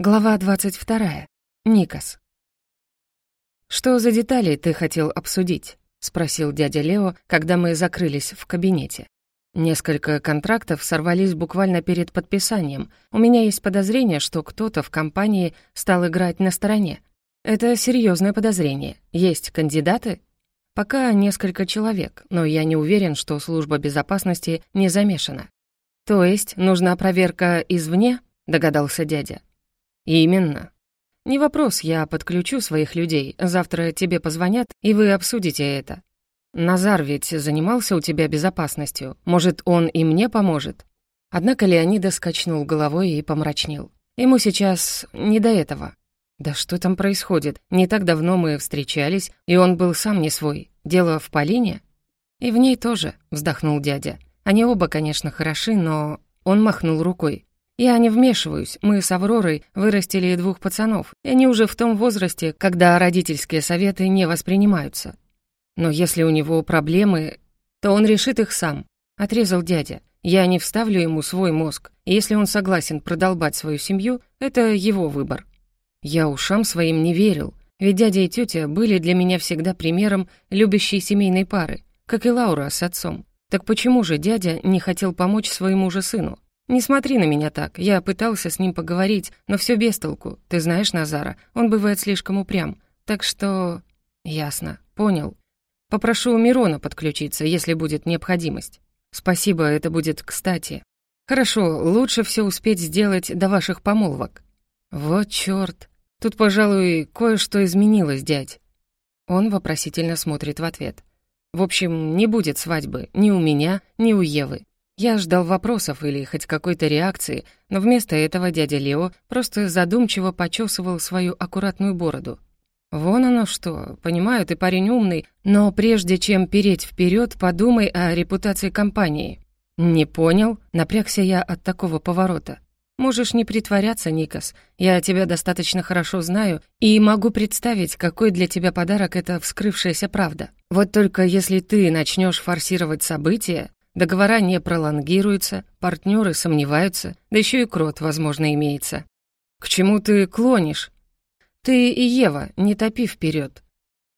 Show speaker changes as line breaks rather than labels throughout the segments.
Глава 22. Никас. «Что за детали ты хотел обсудить?» — спросил дядя Лео, когда мы закрылись в кабинете. Несколько контрактов сорвались буквально перед подписанием. У меня есть подозрение, что кто-то в компании стал играть на стороне. Это серьезное подозрение. Есть кандидаты? Пока несколько человек, но я не уверен, что служба безопасности не замешана. То есть нужна проверка извне, догадался дядя. «Именно. Не вопрос, я подключу своих людей. Завтра тебе позвонят, и вы обсудите это. Назар ведь занимался у тебя безопасностью. Может, он и мне поможет?» Однако Леонида скачнул головой и помрачнел. Ему сейчас не до этого. «Да что там происходит? Не так давно мы встречались, и он был сам не свой. Дело в Полине?» «И в ней тоже», — вздохнул дядя. «Они оба, конечно, хороши, но...» Он махнул рукой. Я не вмешиваюсь, мы с Авророй вырастили двух пацанов, и они уже в том возрасте, когда родительские советы не воспринимаются. Но если у него проблемы, то он решит их сам, отрезал дядя. Я не вставлю ему свой мозг, если он согласен продолбать свою семью, это его выбор. Я ушам своим не верил, ведь дядя и тетя были для меня всегда примером любящей семейной пары, как и Лаура с отцом. Так почему же дядя не хотел помочь своему же сыну? «Не смотри на меня так. Я пытался с ним поговорить, но все без толку. Ты знаешь Назара, он бывает слишком упрям. Так что...» «Ясно. Понял. Попрошу Мирона подключиться, если будет необходимость. Спасибо, это будет кстати. Хорошо, лучше все успеть сделать до ваших помолвок». «Вот чёрт. Тут, пожалуй, кое-что изменилось, дядь». Он вопросительно смотрит в ответ. «В общем, не будет свадьбы ни у меня, ни у Евы. Я ждал вопросов или хоть какой-то реакции, но вместо этого дядя Лео просто задумчиво почесывал свою аккуратную бороду. «Вон оно что, понимаю, ты парень умный, но прежде чем переть вперед, подумай о репутации компании». «Не понял?» — напрягся я от такого поворота. «Можешь не притворяться, Никас. Я тебя достаточно хорошо знаю и могу представить, какой для тебя подарок это вскрывшаяся правда. Вот только если ты начнешь форсировать события, Договора не пролонгируются, партнеры сомневаются, да еще и крот, возможно, имеется. К чему ты клонишь? Ты и Ева, не топи вперед.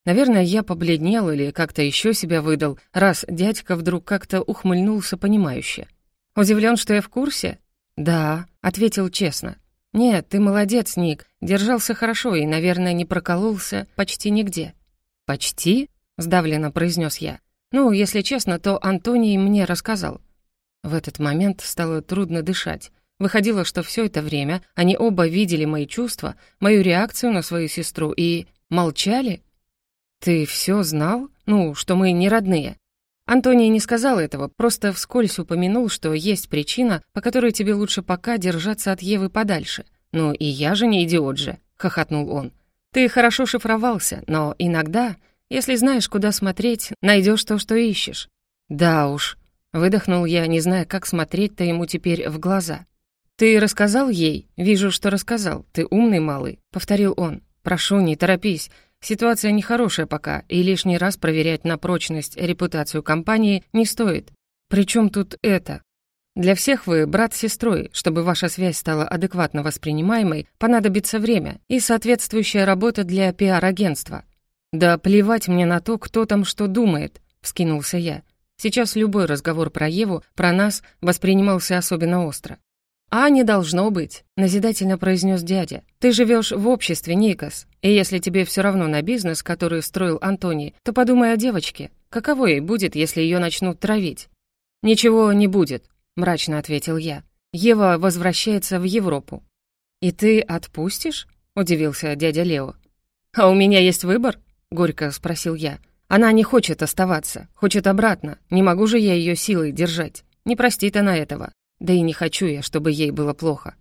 Наверное, я побледнел или как-то еще себя выдал, раз дядька вдруг как-то ухмыльнулся понимающе. Удивлен, что я в курсе? Да, ответил честно. Нет, ты молодец, Ник, держался хорошо и, наверное, не прокололся почти нигде. Почти? сдавленно произнес я. Ну, если честно, то Антоний мне рассказал. В этот момент стало трудно дышать. Выходило, что все это время они оба видели мои чувства, мою реакцию на свою сестру и молчали. «Ты все знал? Ну, что мы не родные?» Антоний не сказал этого, просто вскользь упомянул, что есть причина, по которой тебе лучше пока держаться от Евы подальше. «Ну и я же не идиот же», — хохотнул он. «Ты хорошо шифровался, но иногда если знаешь, куда смотреть, найдешь то, что ищешь». «Да уж», — выдохнул я, не зная, как смотреть-то ему теперь в глаза. «Ты рассказал ей? Вижу, что рассказал. Ты умный малый», — повторил он. «Прошу, не торопись. Ситуация нехорошая пока, и лишний раз проверять на прочность репутацию компании не стоит. Причем тут это? Для всех вы брат с сестрой. Чтобы ваша связь стала адекватно воспринимаемой, понадобится время и соответствующая работа для пиар-агентства. «Да плевать мне на то, кто там что думает», — вскинулся я. Сейчас любой разговор про Еву, про нас, воспринимался особенно остро. «А не должно быть», — назидательно произнес дядя. «Ты живешь в обществе, Никас, и если тебе все равно на бизнес, который строил Антоний, то подумай о девочке. Каково ей будет, если ее начнут травить?» «Ничего не будет», — мрачно ответил я. «Ева возвращается в Европу». «И ты отпустишь?» — удивился дядя Лео. «А у меня есть выбор?» — горько спросил я. «Она не хочет оставаться, хочет обратно. Не могу же я ее силой держать. Не простит она этого. Да и не хочу я, чтобы ей было плохо».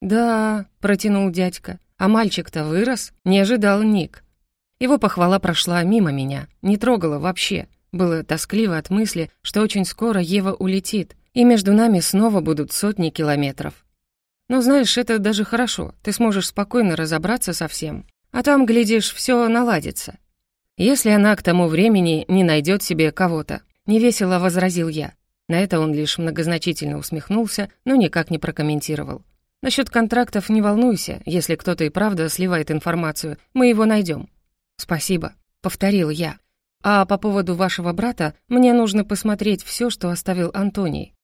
«Да», — протянул дядька. «А мальчик-то вырос?» Не ожидал Ник. Его похвала прошла мимо меня, не трогала вообще. Было тоскливо от мысли, что очень скоро Ева улетит, и между нами снова будут сотни километров. Но знаешь, это даже хорошо, ты сможешь спокойно разобраться со всем. А там, глядишь, все наладится. «Если она к тому времени не найдет себе кого-то», — невесело возразил я. На это он лишь многозначительно усмехнулся, но никак не прокомментировал. Насчет контрактов не волнуйся, если кто-то и правда сливает информацию, мы его найдем. «Спасибо», — повторил я. «А по поводу вашего брата, мне нужно посмотреть все, что оставил Антоний.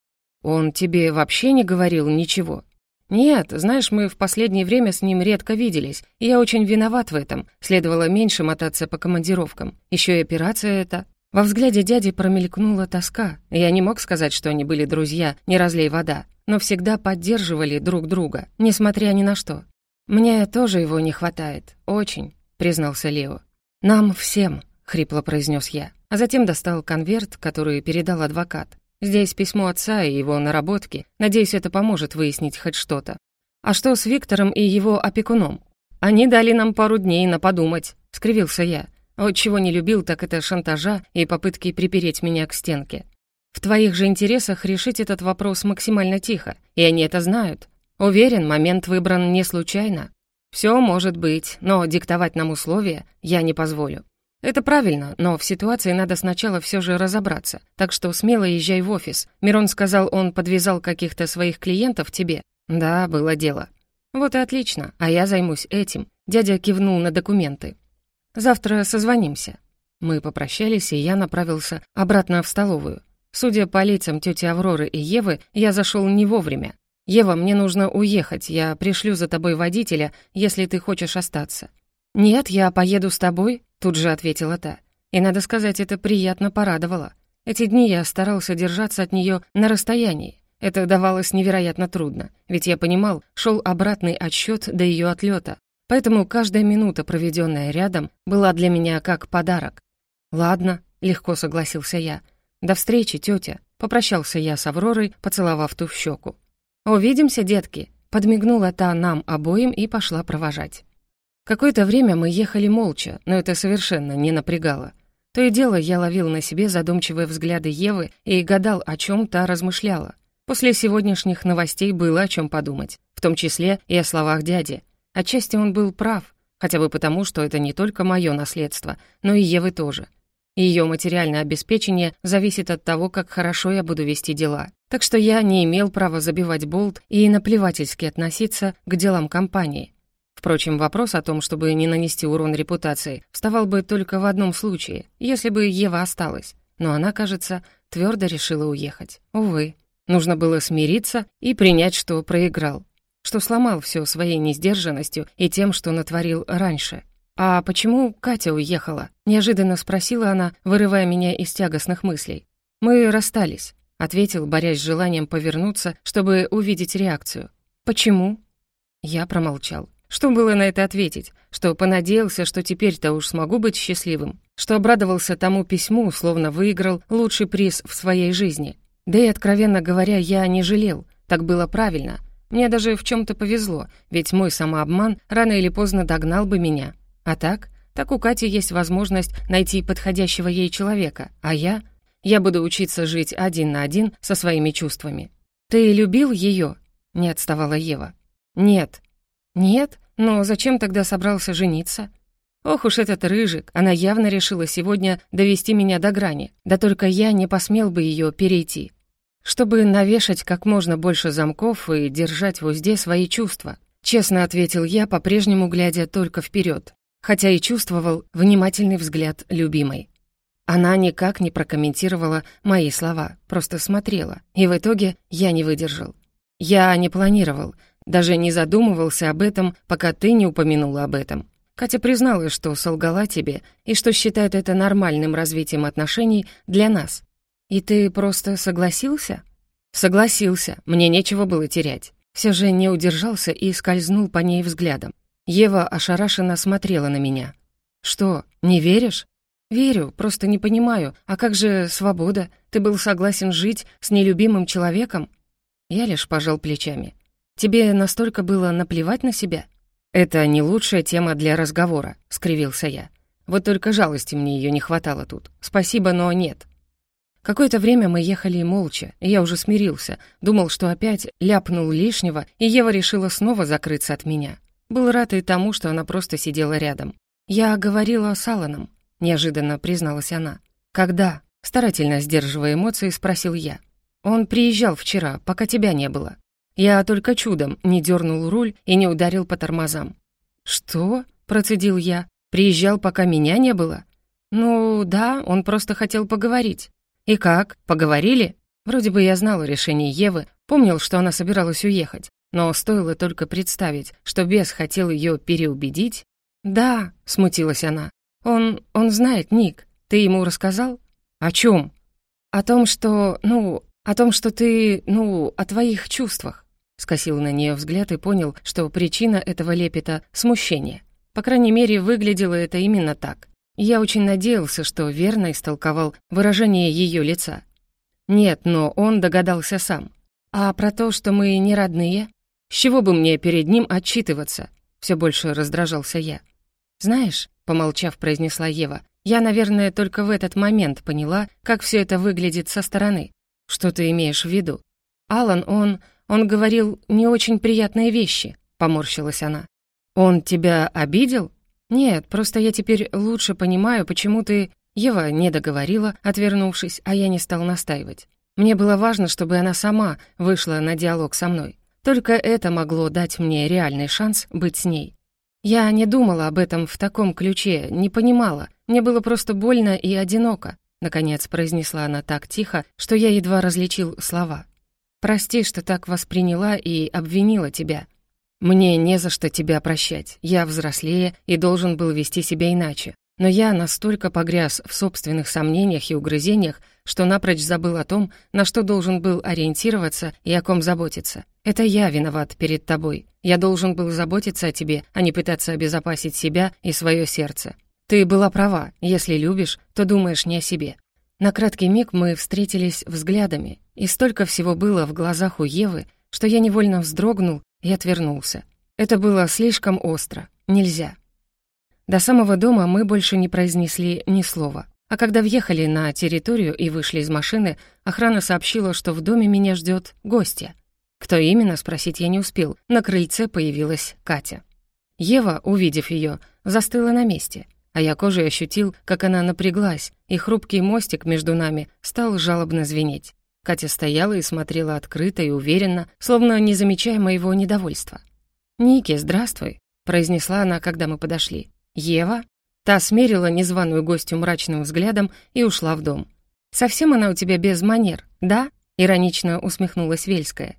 Он тебе вообще не говорил ничего?» «Нет, знаешь, мы в последнее время с ним редко виделись, и я очень виноват в этом. Следовало меньше мотаться по командировкам. Еще и операция эта». Во взгляде дяди промелькнула тоска. Я не мог сказать, что они были друзья, не разлей вода, но всегда поддерживали друг друга, несмотря ни на что. «Мне тоже его не хватает. Очень», — признался Лео. «Нам всем», — хрипло произнес я, а затем достал конверт, который передал адвокат. Здесь письмо отца и его наработки. Надеюсь, это поможет выяснить хоть что-то. А что с Виктором и его опекуном? Они дали нам пару дней на подумать, скривился я. Вот чего не любил, так это шантажа и попытки припереть меня к стенке. В твоих же интересах решить этот вопрос максимально тихо, и они это знают. Уверен, момент выбран не случайно. Все может быть, но диктовать нам условия я не позволю. «Это правильно, но в ситуации надо сначала все же разобраться. Так что смело езжай в офис. Мирон сказал, он подвязал каких-то своих клиентов тебе». «Да, было дело». «Вот и отлично, а я займусь этим». Дядя кивнул на документы. «Завтра созвонимся». Мы попрощались, и я направился обратно в столовую. Судя по лицам тети Авроры и Евы, я зашел не вовремя. «Ева, мне нужно уехать, я пришлю за тобой водителя, если ты хочешь остаться». «Нет, я поеду с тобой», Тут же ответила та. И, надо сказать, это приятно порадовало. Эти дни я старался держаться от нее на расстоянии. Это давалось невероятно трудно, ведь я понимал, шел обратный отсчет до ее отлета. Поэтому каждая минута, проведенная рядом, была для меня как подарок. «Ладно», — легко согласился я. «До встречи, тетя», — попрощался я с Авророй, поцеловав ту в щеку. «Увидимся, детки», — подмигнула та нам обоим и пошла провожать. Какое-то время мы ехали молча, но это совершенно не напрягало. То и дело я ловил на себе задумчивые взгляды Евы и гадал, о чем та размышляла. После сегодняшних новостей было о чем подумать, в том числе и о словах дяди. Отчасти он был прав, хотя бы потому, что это не только мое наследство, но и Евы тоже. Ее материальное обеспечение зависит от того, как хорошо я буду вести дела. Так что я не имел права забивать болт и наплевательски относиться к делам компании. Впрочем, вопрос о том, чтобы не нанести урон репутации, вставал бы только в одном случае, если бы Ева осталась. Но она, кажется, твердо решила уехать. Увы, нужно было смириться и принять, что проиграл, что сломал все своей несдержанностью и тем, что натворил раньше. «А почему Катя уехала?» — неожиданно спросила она, вырывая меня из тягостных мыслей. «Мы расстались», — ответил, борясь с желанием повернуться, чтобы увидеть реакцию. «Почему?» Я промолчал. Что было на это ответить? Что понадеялся, что теперь-то уж смогу быть счастливым? Что обрадовался тому письму, словно выиграл лучший приз в своей жизни? Да и, откровенно говоря, я не жалел. Так было правильно. Мне даже в чем то повезло, ведь мой самообман рано или поздно догнал бы меня. А так? Так у Кати есть возможность найти подходящего ей человека, а я? Я буду учиться жить один на один со своими чувствами. «Ты любил ее? не отставала Ева. «Нет». «Нет? Но зачем тогда собрался жениться? Ох уж этот рыжик, она явно решила сегодня довести меня до грани, да только я не посмел бы ее перейти. Чтобы навешать как можно больше замков и держать в узде свои чувства. Честно ответил я, по-прежнему глядя только вперед, хотя и чувствовал внимательный взгляд любимой. Она никак не прокомментировала мои слова, просто смотрела, и в итоге я не выдержал. Я не планировал, даже не задумывался об этом, пока ты не упомянула об этом. Катя призналась, что солгала тебе и что считает это нормальным развитием отношений для нас. И ты просто согласился? Согласился, мне нечего было терять. Все же не удержался и скользнул по ней взглядом. Ева ошарашенно смотрела на меня. «Что, не веришь?» «Верю, просто не понимаю. А как же свобода? Ты был согласен жить с нелюбимым человеком?» Я лишь пожал плечами. Тебе настолько было наплевать на себя? Это не лучшая тема для разговора, скривился я. Вот только жалости мне ее не хватало тут. Спасибо, но нет. Какое-то время мы ехали молча, и я уже смирился, думал, что опять ляпнул лишнего, и Ева решила снова закрыться от меня. Был рад и тому, что она просто сидела рядом. «Я говорила с Алланом», — неожиданно призналась она. «Когда?» — старательно сдерживая эмоции, спросил я. «Он приезжал вчера, пока тебя не было. Я только чудом не дернул руль и не ударил по тормозам. «Что?» — процедил я. «Приезжал, пока меня не было?» «Ну, да, он просто хотел поговорить». «И как? Поговорили?» Вроде бы я знал решение Евы, помнил, что она собиралась уехать, но стоило только представить, что бес хотел ее переубедить. «Да», — смутилась она, — «он... он знает, Ник. Ты ему рассказал?» «О чем?» «О том, что... ну... о том, что ты... ну... о твоих чувствах». Скосил на нее взгляд и понял, что причина этого лепета — смущение. По крайней мере, выглядело это именно так. Я очень надеялся, что верно истолковал выражение ее лица. Нет, но он догадался сам. А про то, что мы не родные? С чего бы мне перед ним отчитываться? Все больше раздражался я. Знаешь, помолчав, произнесла Ева, я, наверное, только в этот момент поняла, как все это выглядит со стороны. Что ты имеешь в виду? Алан, он... он говорил не очень приятные вещи, поморщилась она. Он тебя обидел? Нет, просто я теперь лучше понимаю, почему ты... Ева не договорила, отвернувшись, а я не стал настаивать. Мне было важно, чтобы она сама вышла на диалог со мной. Только это могло дать мне реальный шанс быть с ней. Я не думала об этом в таком ключе, не понимала. Мне было просто больно и одиноко. Наконец произнесла она так тихо, что я едва различил слова. «Прости, что так восприняла и обвинила тебя. Мне не за что тебя прощать. Я взрослее и должен был вести себя иначе. Но я настолько погряз в собственных сомнениях и угрызениях, что напрочь забыл о том, на что должен был ориентироваться и о ком заботиться. Это я виноват перед тобой. Я должен был заботиться о тебе, а не пытаться обезопасить себя и свое сердце. Ты была права. Если любишь, то думаешь не о себе. На краткий миг мы встретились взглядами, и столько всего было в глазах у Евы, что я невольно вздрогнул и отвернулся. Это было слишком остро. Нельзя. До самого дома мы больше не произнесли ни слова. А когда въехали на территорию и вышли из машины, охрана сообщила, что в доме меня ждет гостья. Кто именно, спросить я не успел. На крыльце появилась Катя. Ева, увидев ее, застыла на месте, а я кожей ощутил, как она напряглась, и хрупкий мостик между нами стал жалобно звенеть. Катя стояла и смотрела открыто и уверенно, словно не замечая моего недовольства. «Ники, здравствуй», — произнесла она, когда мы подошли. «Ева?» Та смерила незваную гостью мрачным взглядом и ушла в дом. «Совсем она у тебя без манер, да?» — иронично усмехнулась Вельская.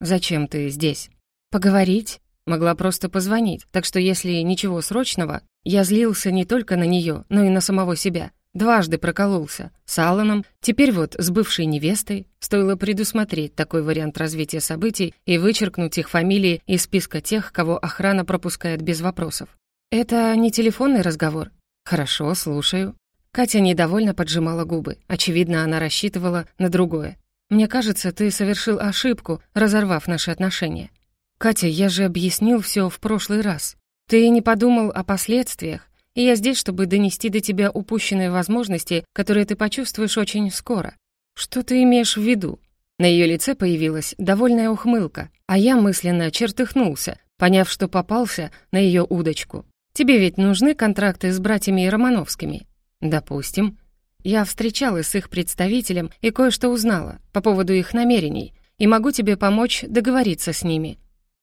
«Зачем ты здесь?» «Поговорить?» Могла просто позвонить, так что если ничего срочного, я злился не только на нее, но и на самого себя. Дважды прокололся. С Алланом, теперь вот с бывшей невестой. Стоило предусмотреть такой вариант развития событий и вычеркнуть их фамилии из списка тех, кого охрана пропускает без вопросов. «Это не телефонный разговор?» «Хорошо, слушаю». Катя недовольно поджимала губы. Очевидно, она рассчитывала на другое. «Мне кажется, ты совершил ошибку, разорвав наши отношения». «Катя, я же объяснил все в прошлый раз. Ты не подумал о последствиях, и я здесь, чтобы донести до тебя упущенные возможности, которые ты почувствуешь очень скоро. Что ты имеешь в виду?» На ее лице появилась довольная ухмылка, а я мысленно чертыхнулся, поняв, что попался на ее удочку. Тебе ведь нужны контракты с братьями Романовскими? Допустим. Я встречалась с их представителем и кое-что узнала по поводу их намерений, и могу тебе помочь договориться с ними.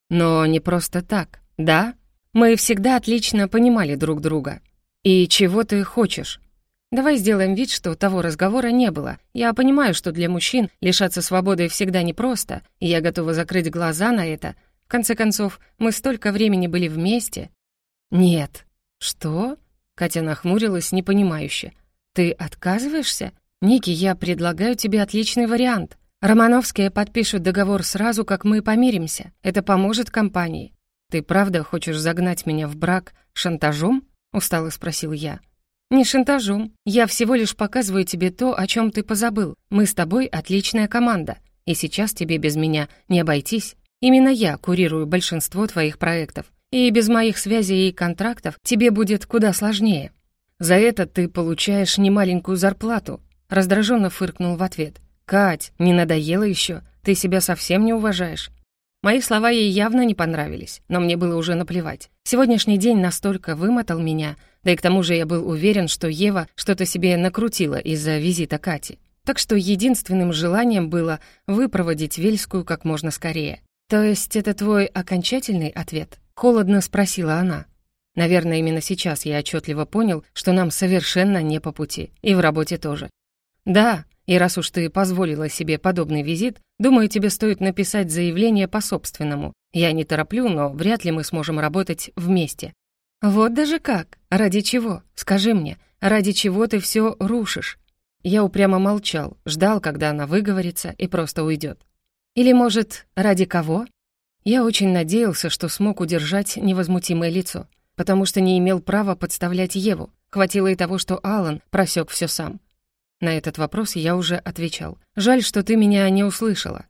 Но не просто так, да? Мы всегда отлично понимали друг друга. И чего ты хочешь? Давай сделаем вид, что того разговора не было. Я понимаю, что для мужчин лишаться свободы всегда непросто, и я готова закрыть глаза на это. В конце концов, мы столько времени были вместе, «Нет». «Что?» Катя нахмурилась непонимающе. «Ты отказываешься? Ники, я предлагаю тебе отличный вариант. Романовские подпишут договор сразу, как мы помиримся. Это поможет компании. Ты правда хочешь загнать меня в брак шантажом?» Устало спросил я. «Не шантажом. Я всего лишь показываю тебе то, о чем ты позабыл. Мы с тобой отличная команда, и сейчас тебе без меня не обойтись. Именно я курирую большинство твоих проектов. И без моих связей и контрактов тебе будет куда сложнее. За это ты получаешь немаленькую зарплату», — раздраженно фыркнул в ответ. «Кать, не надоело еще? Ты себя совсем не уважаешь». Мои слова ей явно не понравились, но мне было уже наплевать. Сегодняшний день настолько вымотал меня, да и к тому же я был уверен, что Ева что-то себе накрутила из-за визита Кати. Так что единственным желанием было выпроводить Вельскую как можно скорее. «То есть это твой окончательный ответ?» — холодно спросила она. Наверное, именно сейчас я отчетливо понял, что нам совершенно не по пути, и в работе тоже. «Да, и раз уж ты позволила себе подобный визит, думаю, тебе стоит написать заявление по собственному. Я не тороплю, но вряд ли мы сможем работать вместе». «Вот даже как? Ради чего? Скажи мне, ради чего ты все рушишь?» Я упрямо молчал, ждал, когда она выговорится и просто уйдет. Или, может, ради кого? Я очень надеялся, что смог удержать невозмутимое лицо, потому что не имел права подставлять Еву. Хватило и того, что Алан просек все сам. На этот вопрос я уже отвечал. «Жаль, что ты меня не услышала».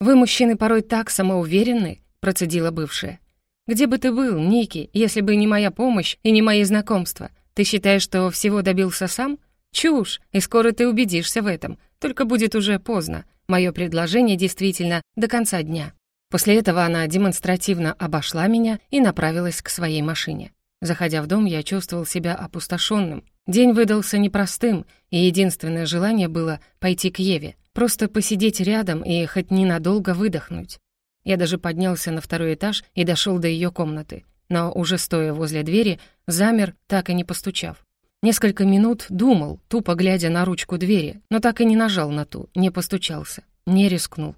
«Вы, мужчины, порой так самоуверенны», — процедила бывшая. «Где бы ты был, Ники, если бы не моя помощь и не мои знакомства? Ты считаешь, что всего добился сам? Чушь, и скоро ты убедишься в этом, только будет уже поздно. Мое предложение действительно до конца дня». После этого она демонстративно обошла меня и направилась к своей машине. Заходя в дом, я чувствовал себя опустошенным. День выдался непростым, и единственное желание было пойти к Еве, просто посидеть рядом и хоть ненадолго выдохнуть. Я даже поднялся на второй этаж и дошел до ее комнаты, но уже стоя возле двери, замер, так и не постучав. Несколько минут думал, тупо глядя на ручку двери, но так и не нажал на ту, не постучался, не рискнул.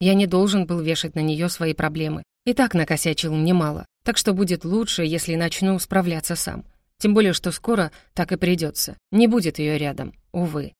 Я не должен был вешать на нее свои проблемы. И так накосячил немало, так что будет лучше, если начну справляться сам. Тем более, что скоро так и придется. Не будет ее рядом, увы.